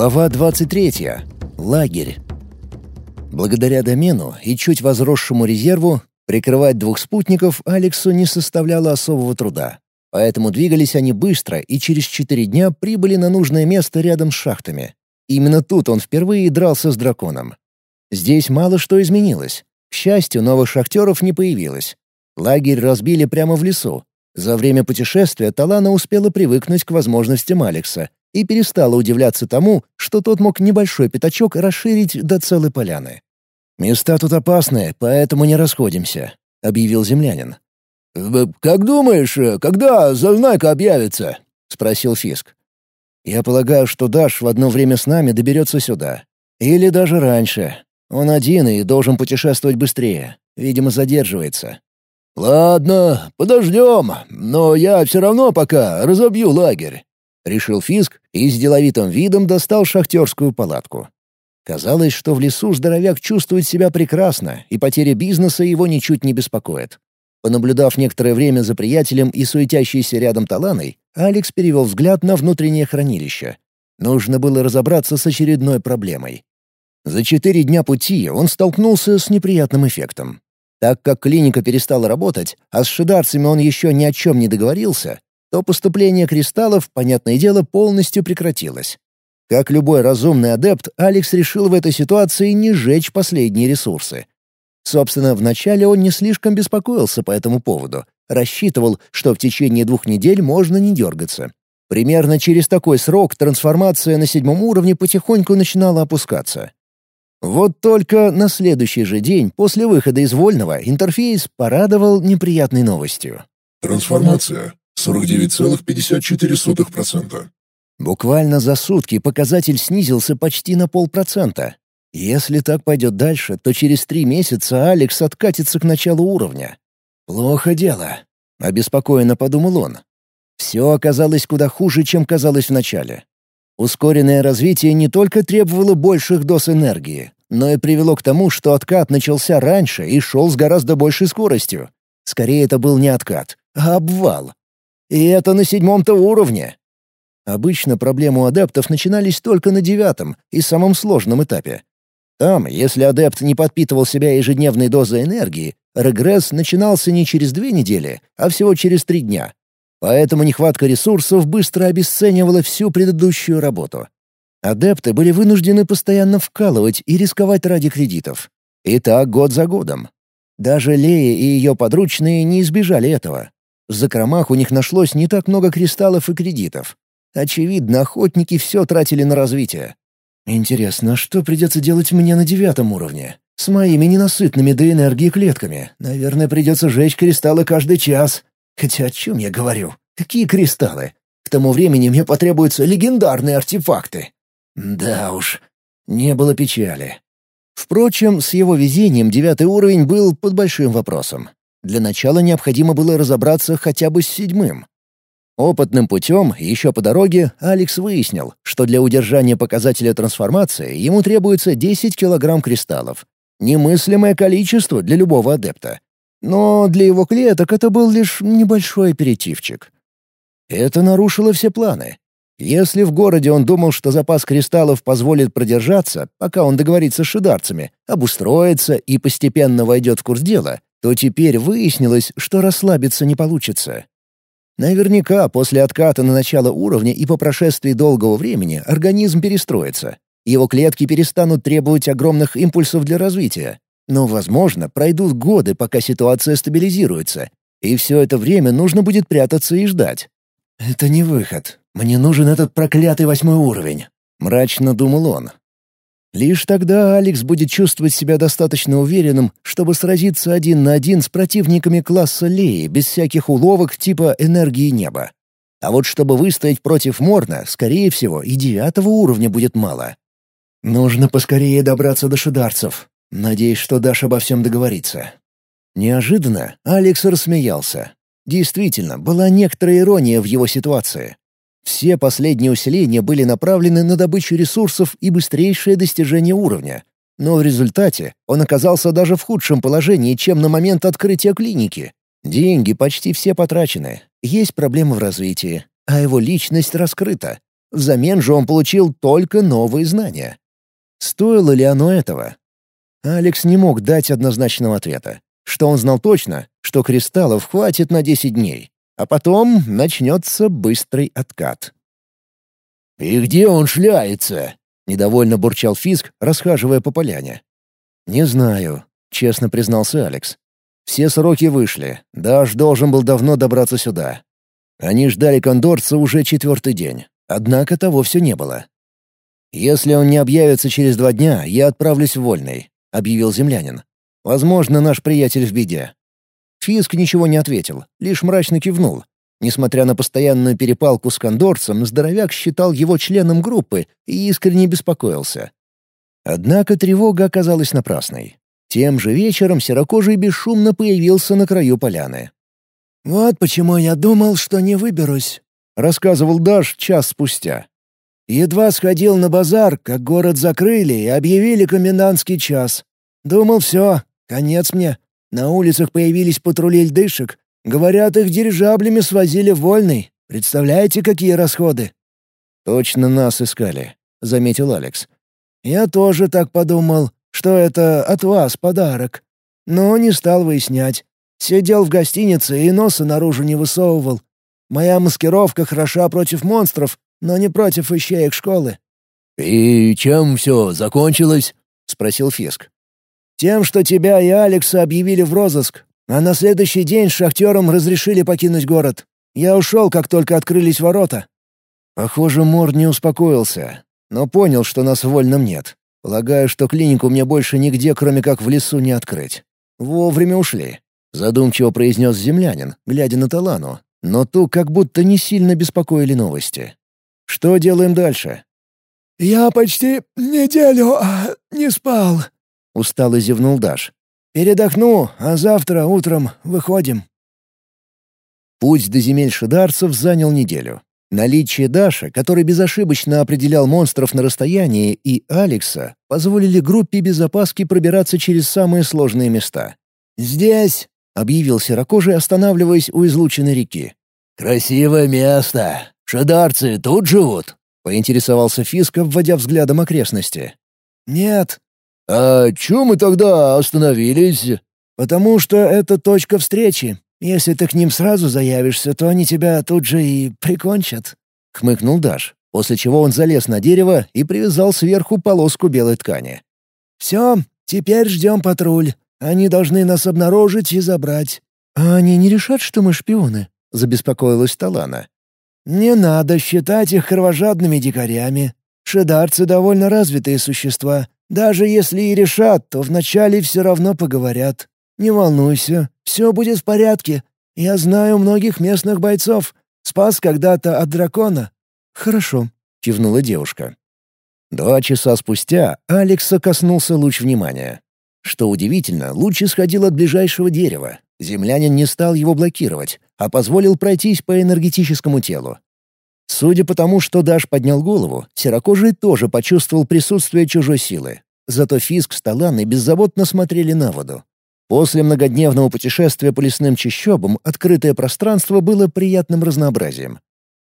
Глава 23. Лагерь. Благодаря домену и чуть возросшему резерву, прикрывать двух спутников Алексу не составляло особого труда. Поэтому двигались они быстро и через четыре дня прибыли на нужное место рядом с шахтами. Именно тут он впервые дрался с драконом. Здесь мало что изменилось. К счастью, новых шахтеров не появилось. Лагерь разбили прямо в лесу. За время путешествия Талана успела привыкнуть к возможностям Алекса и перестала удивляться тому, что тот мог небольшой пятачок расширить до целой поляны. «Места тут опасные, поэтому не расходимся», — объявил землянин. «Как думаешь, когда Зазнайка объявится?» — спросил Фиск. «Я полагаю, что Даш в одно время с нами доберется сюда. Или даже раньше. Он один и должен путешествовать быстрее. Видимо, задерживается». «Ладно, подождем, но я все равно пока разобью лагерь», — решил Фиск и с деловитым видом достал шахтерскую палатку. Казалось, что в лесу здоровяк чувствует себя прекрасно, и потеря бизнеса его ничуть не беспокоит. Понаблюдав некоторое время за приятелем и суетящейся рядом Таланой, Алекс перевел взгляд на внутреннее хранилище. Нужно было разобраться с очередной проблемой. За четыре дня пути он столкнулся с неприятным эффектом. Так как клиника перестала работать, а с шидарцами он еще ни о чем не договорился, то поступление кристаллов, понятное дело, полностью прекратилось. Как любой разумный адепт, Алекс решил в этой ситуации не сжечь последние ресурсы. Собственно, вначале он не слишком беспокоился по этому поводу, рассчитывал, что в течение двух недель можно не дергаться. Примерно через такой срок трансформация на седьмом уровне потихоньку начинала опускаться. Вот только на следующий же день после выхода из Вольного интерфейс порадовал неприятной новостью. Трансформация. 49,54%. Буквально за сутки показатель снизился почти на полпроцента. Если так пойдет дальше, то через три месяца Алекс откатится к началу уровня. Плохо дело, — обеспокоенно подумал он. Все оказалось куда хуже, чем казалось вначале. Ускоренное развитие не только требовало больших доз энергии, но и привело к тому, что откат начался раньше и шел с гораздо большей скоростью. Скорее, это был не откат, а обвал. И это на седьмом-то уровне. Обычно проблемы у адептов начинались только на девятом и самом сложном этапе. Там, если адепт не подпитывал себя ежедневной дозой энергии, регресс начинался не через две недели, а всего через три дня. Поэтому нехватка ресурсов быстро обесценивала всю предыдущую работу. Адепты были вынуждены постоянно вкалывать и рисковать ради кредитов. И так год за годом. Даже Лея и ее подручные не избежали этого. В закромах у них нашлось не так много кристаллов и кредитов. Очевидно, охотники все тратили на развитие. Интересно, что придется делать мне на девятом уровне? С моими ненасытными до энергии клетками. Наверное, придется жечь кристаллы каждый час. Хотя о чем я говорю? Какие кристаллы? К тому времени мне потребуются легендарные артефакты. Да уж, не было печали. Впрочем, с его везением девятый уровень был под большим вопросом. Для начала необходимо было разобраться хотя бы с седьмым. Опытным путем, еще по дороге, Алекс выяснил, что для удержания показателя трансформации ему требуется 10 килограмм кристаллов. Немыслимое количество для любого адепта. Но для его клеток это был лишь небольшой аперитивчик. Это нарушило все планы. Если в городе он думал, что запас кристаллов позволит продержаться, пока он договорится с шидарцами, обустроится и постепенно войдет в курс дела, то теперь выяснилось, что расслабиться не получится. Наверняка после отката на начало уровня и по прошествии долгого времени организм перестроится. Его клетки перестанут требовать огромных импульсов для развития. Но, возможно, пройдут годы, пока ситуация стабилизируется, и все это время нужно будет прятаться и ждать. «Это не выход. Мне нужен этот проклятый восьмой уровень», — мрачно думал он. Лишь тогда Алекс будет чувствовать себя достаточно уверенным, чтобы сразиться один на один с противниками класса Леи без всяких уловок типа энергии неба. А вот чтобы выстоять против Морна, скорее всего, и девятого уровня будет мало. Нужно поскорее добраться до шидарцев. Надеюсь, что Даша обо всем договорится. Неожиданно Алекс рассмеялся. Действительно, была некоторая ирония в его ситуации. Все последние усиления были направлены на добычу ресурсов и быстрейшее достижение уровня. Но в результате он оказался даже в худшем положении, чем на момент открытия клиники. Деньги почти все потрачены, есть проблемы в развитии, а его личность раскрыта. Взамен же он получил только новые знания. Стоило ли оно этого? Алекс не мог дать однозначного ответа. Что он знал точно, что кристаллов хватит на 10 дней, а потом начнется быстрый откат. «И где он шляется?» — недовольно бурчал Фиск, расхаживая по поляне. «Не знаю», — честно признался Алекс. «Все сроки вышли. Даш должен был давно добраться сюда. Они ждали кондорца уже четвертый день. Однако того все не было. «Если он не объявится через два дня, я отправлюсь в Вольный», — объявил землянин. «Возможно, наш приятель в беде». Фиск ничего не ответил, лишь мрачно кивнул. Несмотря на постоянную перепалку с кондорцем, здоровяк считал его членом группы и искренне беспокоился. Однако тревога оказалась напрасной. Тем же вечером Серокожий бесшумно появился на краю поляны. «Вот почему я думал, что не выберусь», — рассказывал Даш час спустя. Едва сходил на базар, как город закрыли и объявили комендантский час. Думал, все, конец мне. На улицах появились патрули льдышек. Говорят, их дирижаблями свозили вольный. Представляете, какие расходы? «Точно нас искали», — заметил Алекс. «Я тоже так подумал, что это от вас подарок. Но не стал выяснять. Сидел в гостинице и носа наружу не высовывал. Моя маскировка хороша против монстров, но не против ищеек школы». «И чем все закончилось?» — спросил Фиск. «Тем, что тебя и Алекса объявили в розыск, а на следующий день шахтерам разрешили покинуть город. Я ушел, как только открылись ворота». Похоже, Мор не успокоился, но понял, что нас в вольном нет. Полагаю, что клинику мне больше нигде, кроме как в лесу, не открыть. Вовремя ушли. Задумчиво произнес землянин, глядя на Талану, но ту как будто не сильно беспокоили новости. Что делаем дальше?» «Я почти неделю а, не спал», — устало зевнул Даш. «Передохну, а завтра утром выходим». Путь до земель шидарцев занял неделю. Наличие Даша, который безошибочно определял монстров на расстоянии, и Алекса позволили группе без опаски пробираться через самые сложные места. «Здесь!» — объявил серокожий, останавливаясь у излученной реки. «Красивое место. «Шадарцы тут живут?» — поинтересовался Фиск, вводя взглядом окрестности. «Нет». «А чё мы тогда остановились?» «Потому что это точка встречи. Если ты к ним сразу заявишься, то они тебя тут же и прикончат», — хмыкнул Даш, после чего он залез на дерево и привязал сверху полоску белой ткани. «Все, теперь ждем патруль. Они должны нас обнаружить и забрать». «А они не решат, что мы шпионы?» — забеспокоилась Талана. Не надо считать их кровожадными дикарями. Шедарцы довольно развитые существа. Даже если и решат, то вначале все равно поговорят. Не волнуйся, все будет в порядке. Я знаю многих местных бойцов. Спас когда-то от дракона». «Хорошо», — кивнула девушка. Два часа спустя Алекса коснулся луч внимания. Что удивительно, луч исходил от ближайшего дерева. Землянин не стал его блокировать, а позволил пройтись по энергетическому телу. Судя по тому, что Даш поднял голову, Серокожий тоже почувствовал присутствие чужой силы. Зато Фиск с Таланой беззаботно смотрели на воду. После многодневного путешествия по лесным чащобам открытое пространство было приятным разнообразием.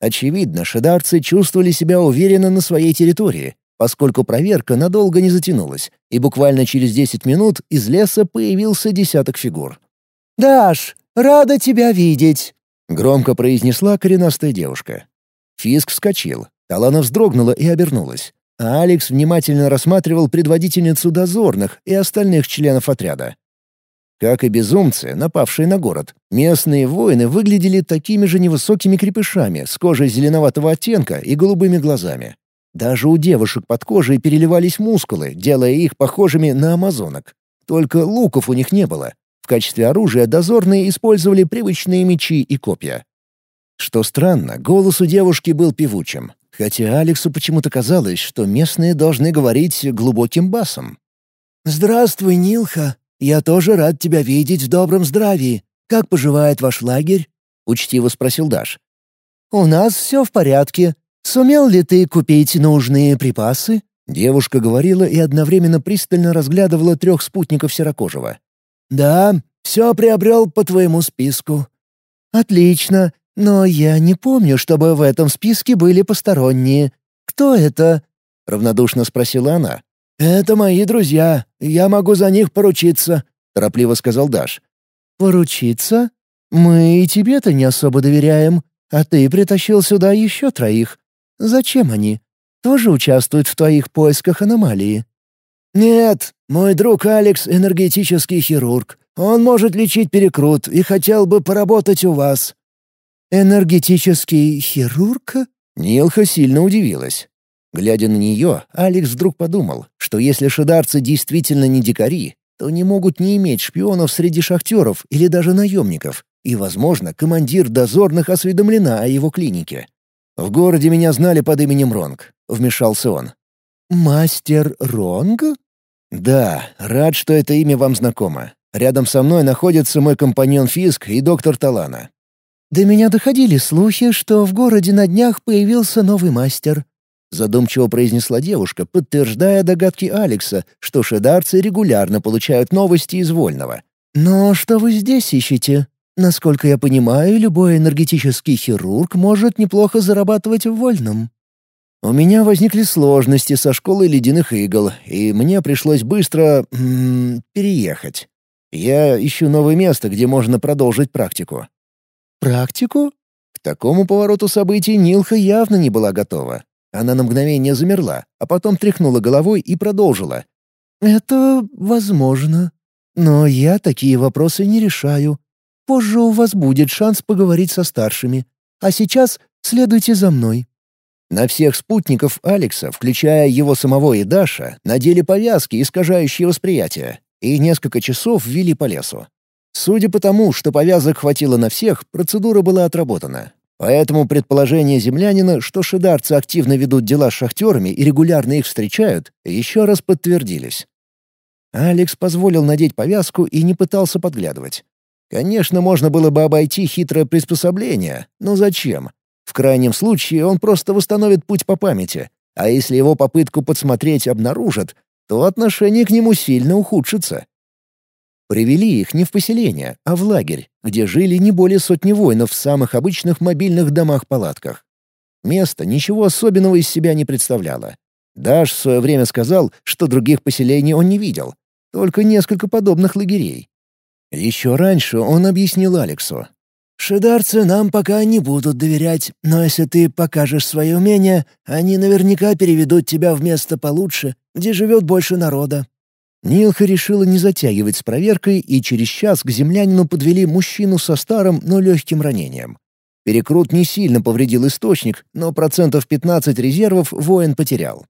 Очевидно, шедарцы чувствовали себя уверенно на своей территории, поскольку проверка надолго не затянулась, и буквально через 10 минут из леса появился десяток фигур. «Даш, рада тебя видеть!» — громко произнесла коренастая девушка. Фиск вскочил. Талана вздрогнула и обернулась. А Алекс внимательно рассматривал предводительницу дозорных и остальных членов отряда. Как и безумцы, напавшие на город, местные воины выглядели такими же невысокими крепышами с кожей зеленоватого оттенка и голубыми глазами. Даже у девушек под кожей переливались мускулы, делая их похожими на амазонок. Только луков у них не было, качестве оружия дозорные использовали привычные мечи и копья. Что странно, голос у девушки был певучим, хотя Алексу почему-то казалось, что местные должны говорить глубоким басом. «Здравствуй, Нилха. Я тоже рад тебя видеть в добром здравии. Как поживает ваш лагерь?» — учтиво спросил Даш. «У нас все в порядке. Сумел ли ты купить нужные припасы?» Девушка говорила и одновременно пристально разглядывала трех спутников Серокожего. «Да, все приобрел по твоему списку». «Отлично. Но я не помню, чтобы в этом списке были посторонние. Кто это?» — равнодушно спросила она. «Это мои друзья. Я могу за них поручиться», — торопливо сказал Даш. «Поручиться? Мы и тебе-то не особо доверяем, а ты притащил сюда еще троих. Зачем они? Тоже участвуют в твоих поисках аномалии?» «Нет, мой друг Алекс — энергетический хирург. Он может лечить перекрут и хотел бы поработать у вас». «Энергетический хирург?» Нилха сильно удивилась. Глядя на нее, Алекс вдруг подумал, что если шидарцы действительно не дикари, то не могут не иметь шпионов среди шахтеров или даже наемников, и, возможно, командир дозорных осведомлена о его клинике. «В городе меня знали под именем Ронг», — вмешался он. «Мастер Ронг?» «Да, рад, что это имя вам знакомо. Рядом со мной находится мой компаньон Фиск и доктор Талана». «До меня доходили слухи, что в городе на днях появился новый мастер. — задумчиво произнесла девушка, подтверждая догадки Алекса, что шедарцы регулярно получают новости из Вольного. «Но что вы здесь ищете? Насколько я понимаю, любой энергетический хирург может неплохо зарабатывать в Вольном». «У меня возникли сложности со школой ледяных игл, и мне пришлось быстро... М -м, переехать. Я ищу новое место, где можно продолжить практику». «Практику?» К такому повороту событий Нилха явно не была готова. Она на мгновение замерла, а потом тряхнула головой и продолжила. «Это возможно. Но я такие вопросы не решаю. Позже у вас будет шанс поговорить со старшими. А сейчас следуйте за мной». На всех спутников Алекса, включая его самого и Даша, надели повязки, искажающие восприятие, и несколько часов ввели по лесу. Судя по тому, что повязок хватило на всех, процедура была отработана. Поэтому предположения землянина, что шидарцы активно ведут дела с шахтерами и регулярно их встречают, еще раз подтвердились. Алекс позволил надеть повязку и не пытался подглядывать. Конечно, можно было бы обойти хитрое приспособление, но зачем? В крайнем случае он просто восстановит путь по памяти, а если его попытку подсмотреть обнаружат, то отношение к нему сильно ухудшится. Привели их не в поселение, а в лагерь, где жили не более сотни воинов в самых обычных мобильных домах-палатках. Место ничего особенного из себя не представляло. Даш в свое время сказал, что других поселений он не видел, только несколько подобных лагерей. Еще раньше он объяснил Алексу. «Шидарцы нам пока не будут доверять, но если ты покажешь свое умение, они наверняка переведут тебя в место получше, где живет больше народа. Нилха решила не затягивать с проверкой, и через час к землянину подвели мужчину со старым, но легким ранением. Перекрут не сильно повредил источник, но процентов 15 резервов воин потерял.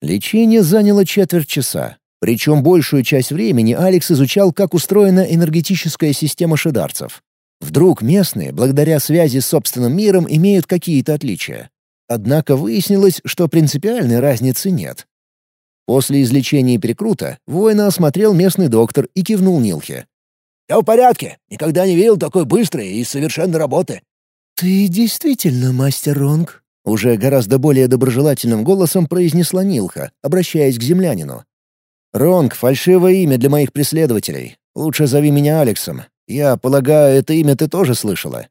Лечение заняло четверть часа. Причем большую часть времени Алекс изучал, как устроена энергетическая система шидарцев. Вдруг местные, благодаря связи с собственным миром, имеют какие-то отличия. Однако выяснилось, что принципиальной разницы нет. После излечения перекрута воина осмотрел местный доктор и кивнул Нилхе. «Я в порядке. Никогда не видел такой быстрой и совершенной работы». «Ты действительно мастер Ронг?» Уже гораздо более доброжелательным голосом произнесла Нилха, обращаясь к землянину. «Ронг — фальшивое имя для моих преследователей. Лучше зови меня Алексом. Я полагаю, это имя ты тоже слышала?»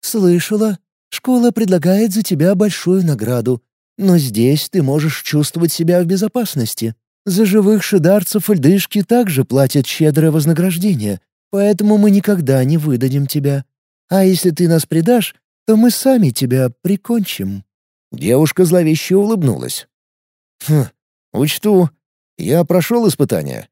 «Слышала. Школа предлагает за тебя большую награду. Но здесь ты можешь чувствовать себя в безопасности. За живых шидарцев льдышки также платят щедрое вознаграждение, поэтому мы никогда не выдадим тебя. А если ты нас предашь, то мы сами тебя прикончим». Девушка зловеще улыбнулась. «Хм, учту. Я прошел испытание?»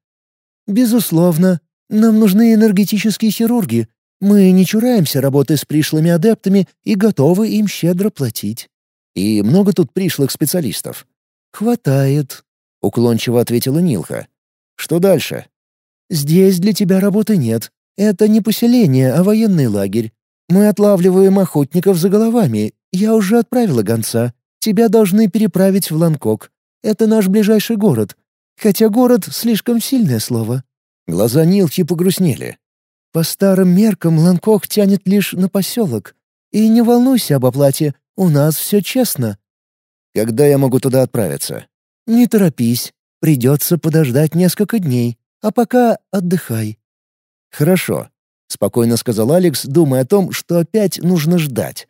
«Безусловно. Нам нужны энергетические хирурги. Мы не чураемся работы с пришлыми адептами и готовы им щедро платить». И много тут пришлых специалистов?» «Хватает», — уклончиво ответила Нилха. «Что дальше?» «Здесь для тебя работы нет. Это не поселение, а военный лагерь. Мы отлавливаем охотников за головами. Я уже отправила гонца. Тебя должны переправить в Ланкок. Это наш ближайший город. Хотя город — слишком сильное слово». Глаза Нилхи погрустнели. «По старым меркам Ланкок тянет лишь на поселок. И не волнуйся об оплате. У нас все честно». «Когда я могу туда отправиться?» «Не торопись. Придется подождать несколько дней. А пока отдыхай». «Хорошо. — спокойно сказал Алекс, думая о том, что опять нужно ждать.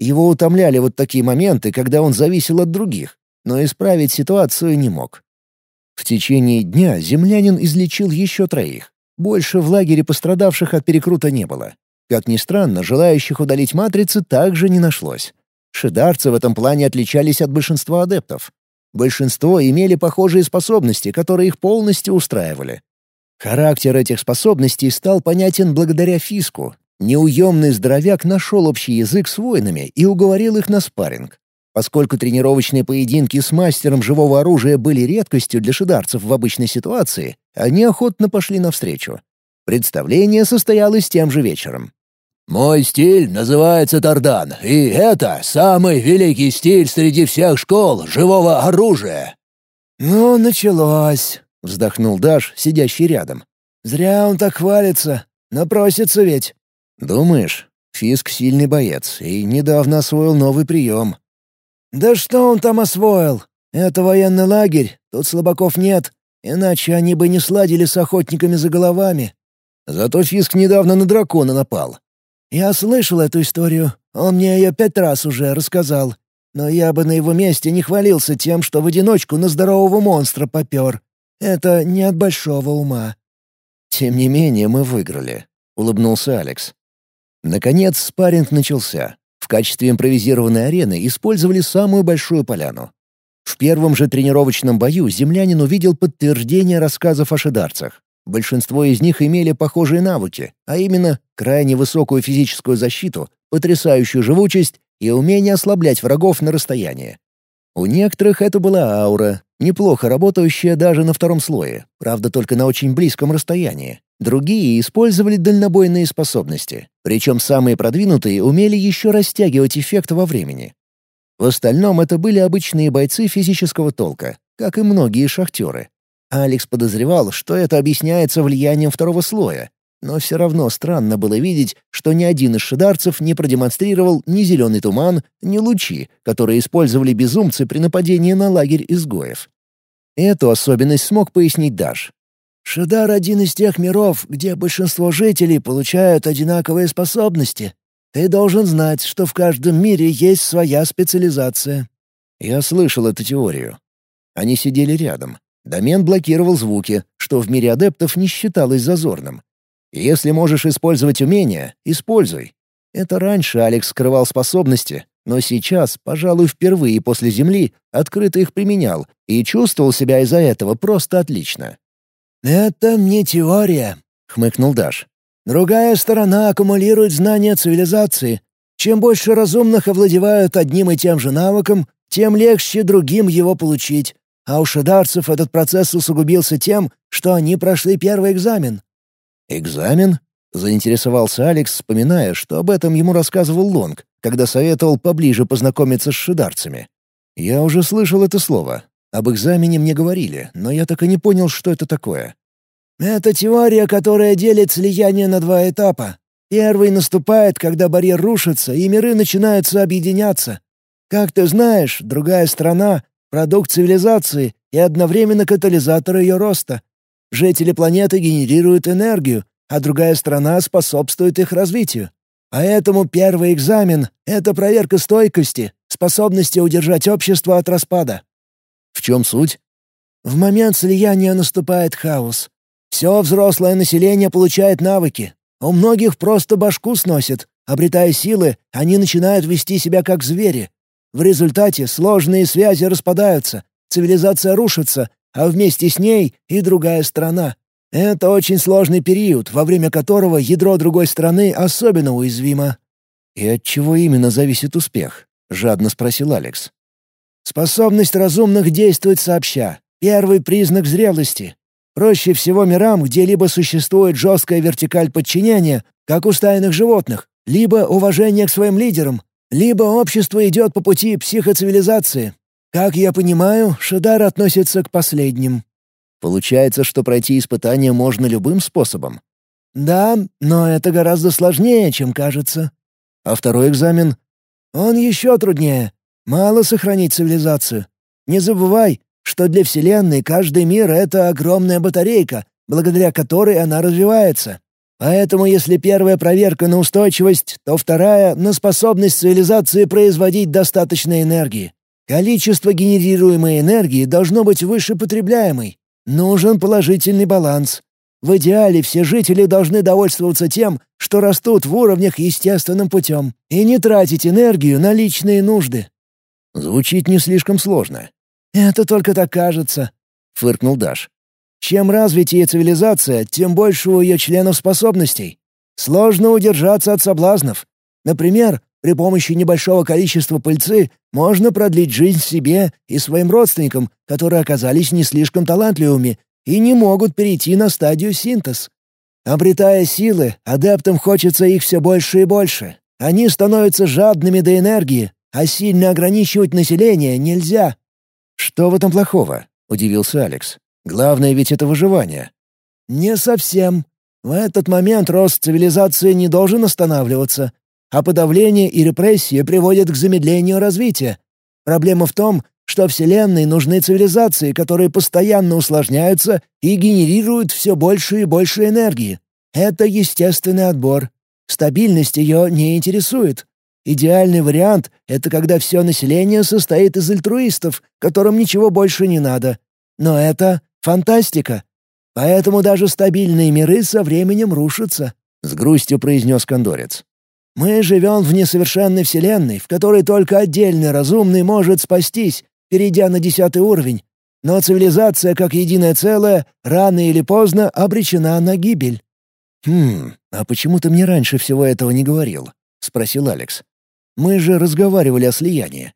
Его утомляли вот такие моменты, когда он зависел от других, но исправить ситуацию не мог. В течение дня землянин излечил еще троих. Больше в лагере пострадавших от перекрута не было. Как ни странно, желающих удалить матрицы также не нашлось. Шидарцы в этом плане отличались от большинства адептов. Большинство имели похожие способности, которые их полностью устраивали. Характер этих способностей стал понятен благодаря фиску. Неуемный здоровяк нашел общий язык с воинами и уговорил их на спарринг. Поскольку тренировочные поединки с мастером живого оружия были редкостью для шидарцев в обычной ситуации, они охотно пошли навстречу. Представление состоялось тем же вечером. «Мой стиль называется Тардан, и это самый великий стиль среди всех школ живого оружия». «Ну, началось», — вздохнул Даш, сидящий рядом. «Зря он так хвалится. Напросится ведь». «Думаешь, Фиск сильный боец и недавно освоил новый прием. «Да что он там освоил? Это военный лагерь, тут слабаков нет, иначе они бы не сладили с охотниками за головами». Зато Фиск недавно на дракона напал. «Я слышал эту историю, он мне ее пять раз уже рассказал. Но я бы на его месте не хвалился тем, что в одиночку на здорового монстра попер. Это не от большого ума». «Тем не менее мы выиграли», — улыбнулся Алекс. Наконец спарринг начался. В качестве импровизированной арены использовали самую большую поляну. В первом же тренировочном бою землянин увидел подтверждение рассказов о шидарцах. Большинство из них имели похожие навыки, а именно крайне высокую физическую защиту, потрясающую живучесть и умение ослаблять врагов на расстоянии. У некоторых это была аура, неплохо работающая даже на втором слое, правда только на очень близком расстоянии. Другие использовали дальнобойные способности, причем самые продвинутые умели еще растягивать эффект во времени. В остальном это были обычные бойцы физического толка, как и многие шахтеры. Алекс подозревал, что это объясняется влиянием второго слоя, но все равно странно было видеть, что ни один из шидарцев не продемонстрировал ни зеленый туман, ни лучи, которые использовали безумцы при нападении на лагерь изгоев. Эту особенность смог пояснить Даш. Шидар — один из тех миров, где большинство жителей получают одинаковые способности. Ты должен знать, что в каждом мире есть своя специализация». Я слышал эту теорию. Они сидели рядом. Домен блокировал звуки, что в мире адептов не считалось зазорным. Если можешь использовать умения, используй. Это раньше Алекс скрывал способности, но сейчас, пожалуй, впервые после Земли открыто их применял и чувствовал себя из-за этого просто отлично. «Это не теория», — хмыкнул Даш. «Другая сторона аккумулирует знания цивилизации. Чем больше разумных овладевают одним и тем же навыком, тем легче другим его получить. А у шидарцев этот процесс усугубился тем, что они прошли первый экзамен». «Экзамен?» — заинтересовался Алекс, вспоминая, что об этом ему рассказывал Лонг, когда советовал поближе познакомиться с шидарцами. «Я уже слышал это слово. Об экзамене мне говорили, но я так и не понял, что это такое. Это теория, которая делит слияние на два этапа. Первый наступает, когда барьер рушится, и миры начинаются объединяться. Как ты знаешь, другая страна — продукт цивилизации и одновременно катализатор ее роста. Жители планеты генерируют энергию, а другая страна способствует их развитию. Поэтому первый экзамен — это проверка стойкости, способности удержать общество от распада. В чем суть? В момент слияния наступает хаос. Все взрослое население получает навыки. У многих просто башку сносит. Обретая силы, они начинают вести себя как звери. В результате сложные связи распадаются, цивилизация рушится, а вместе с ней и другая страна. Это очень сложный период, во время которого ядро другой страны особенно уязвимо. «И от чего именно зависит успех?» — жадно спросил Алекс. Способность разумных действовать сообща — первый признак зрелости. Проще всего мирам, где либо существует жесткая вертикаль подчинения, как у стайных животных, либо уважение к своим лидерам, либо общество идет по пути психоцивилизации. Как я понимаю, Шидар относится к последним. Получается, что пройти испытание можно любым способом? Да, но это гораздо сложнее, чем кажется. А второй экзамен? Он еще труднее. Мало сохранить цивилизацию. Не забывай, что для Вселенной каждый мир — это огромная батарейка, благодаря которой она развивается. Поэтому если первая проверка на устойчивость, то вторая — на способность цивилизации производить достаточно энергии. Количество генерируемой энергии должно быть выше потребляемой. Нужен положительный баланс. В идеале все жители должны довольствоваться тем, что растут в уровнях естественным путем, и не тратить энергию на личные нужды. Звучит не слишком сложно. «Это только так кажется», — фыркнул Даш. «Чем развитее цивилизация, тем больше у ее членов способностей. Сложно удержаться от соблазнов. Например, при помощи небольшого количества пыльцы можно продлить жизнь себе и своим родственникам, которые оказались не слишком талантливыми и не могут перейти на стадию синтез. Обретая силы, адептам хочется их все больше и больше. Они становятся жадными до энергии, а сильно ограничивать население нельзя. «Что в этом плохого?» — удивился Алекс. «Главное ведь это выживание». «Не совсем. В этот момент рост цивилизации не должен останавливаться, а подавление и репрессии приводят к замедлению развития. Проблема в том, что Вселенной нужны цивилизации, которые постоянно усложняются и генерируют все больше и больше энергии. Это естественный отбор. Стабильность ее не интересует. Идеальный вариант — это когда все население состоит из альтруистов, которым ничего больше не надо. Но это фантастика. Поэтому даже стабильные миры со временем рушатся», — с грустью произнес Кондорец. «Мы живем в несовершенной вселенной, в которой только отдельный разумный может спастись, перейдя на десятый уровень. Но цивилизация, как единое целое, рано или поздно обречена на гибель». «Хм, а почему ты мне раньше всего этого не говорил?» — спросил Алекс. «Мы же разговаривали о слиянии».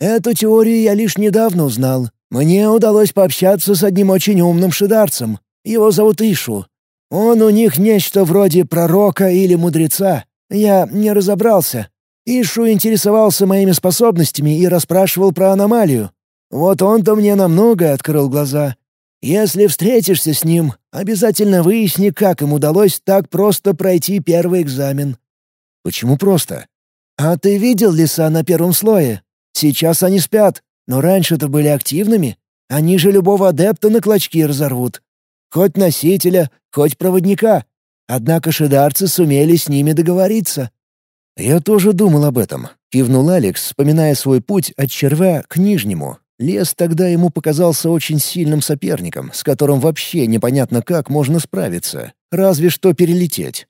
«Эту теорию я лишь недавно узнал. Мне удалось пообщаться с одним очень умным шидарцем. Его зовут Ишу. Он у них нечто вроде пророка или мудреца. Я не разобрался. Ишу интересовался моими способностями и расспрашивал про аномалию. Вот он-то мне на многое открыл глаза. Если встретишься с ним, обязательно выясни, как им удалось так просто пройти первый экзамен». «Почему просто?» «А ты видел леса на первом слое? Сейчас они спят, но раньше-то были активными. Они же любого адепта на клочки разорвут. Хоть носителя, хоть проводника. Однако шидарцы сумели с ними договориться. «Я тоже думал об этом», — кивнул Алекс, вспоминая свой путь от червя к нижнему. Лес тогда ему показался очень сильным соперником, с которым вообще непонятно как можно справиться, разве что перелететь.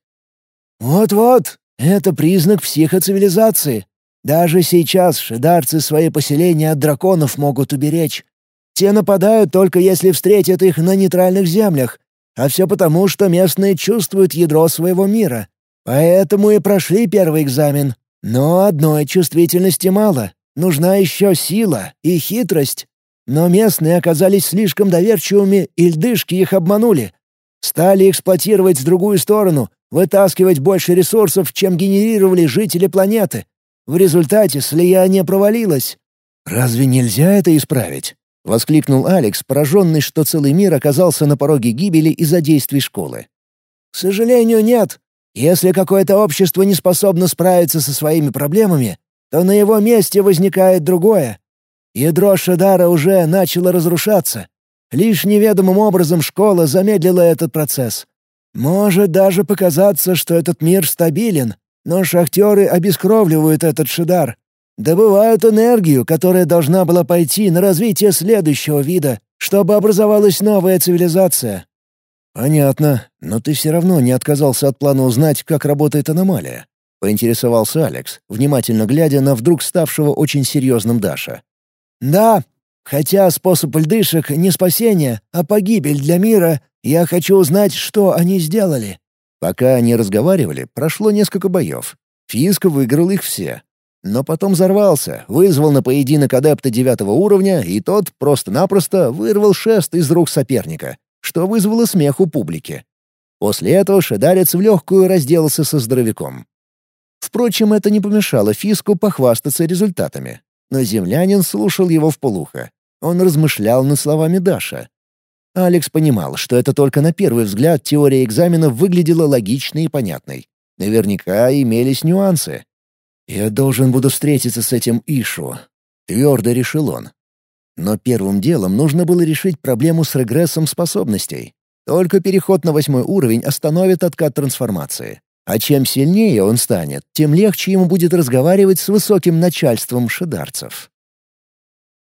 «Вот-вот, это признак психоцивилизации. Даже сейчас шидарцы свои поселения от драконов могут уберечь. Те нападают только если встретят их на нейтральных землях, а все потому, что местные чувствуют ядро своего мира. Поэтому и прошли первый экзамен. Но одной чувствительности мало. Нужна еще сила и хитрость. Но местные оказались слишком доверчивыми, и льдышки их обманули. Стали эксплуатировать в другую сторону, вытаскивать больше ресурсов, чем генерировали жители планеты. В результате слияние провалилось. «Разве нельзя это исправить?» — воскликнул Алекс, пораженный, что целый мир оказался на пороге гибели из-за действий школы. «К сожалению, нет. Если какое-то общество не способно справиться со своими проблемами, то на его месте возникает другое. Ядро Шедара уже начало разрушаться. Лишь неведомым образом школа замедлила этот процесс. Может даже показаться, что этот мир стабилен, но шахтеры обескровливают этот Шедар. Добывают энергию, которая должна была пойти на развитие следующего вида, чтобы образовалась новая цивилизация. «Понятно, но ты все равно не отказался от плана узнать, как работает аномалия», — поинтересовался Алекс, внимательно глядя на вдруг ставшего очень серьезным Даша. «Да, хотя способ льдышек не спасение, а погибель для мира, я хочу узнать, что они сделали». Пока они разговаривали, прошло несколько боев. Фиск выиграл их все. Но потом взорвался, вызвал на поединок адепта девятого уровня, и тот просто-напросто вырвал шест из рук соперника, что вызвало смех у публики. После этого шедарец в легкую разделался со здоровяком. Впрочем, это не помешало Фиску похвастаться результатами. Но землянин слушал его вполуха. Он размышлял над словами Даша. Алекс понимал, что это только на первый взгляд теория экзамена выглядела логичной и понятной. Наверняка имелись нюансы. «Я должен буду встретиться с этим Ишу», — твердо решил он. Но первым делом нужно было решить проблему с регрессом способностей. Только переход на восьмой уровень остановит откат трансформации. А чем сильнее он станет, тем легче ему будет разговаривать с высоким начальством шидарцев.